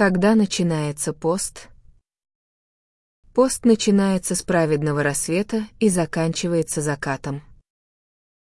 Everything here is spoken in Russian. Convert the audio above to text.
Когда начинается пост? Пост начинается с праведного рассвета и заканчивается закатом.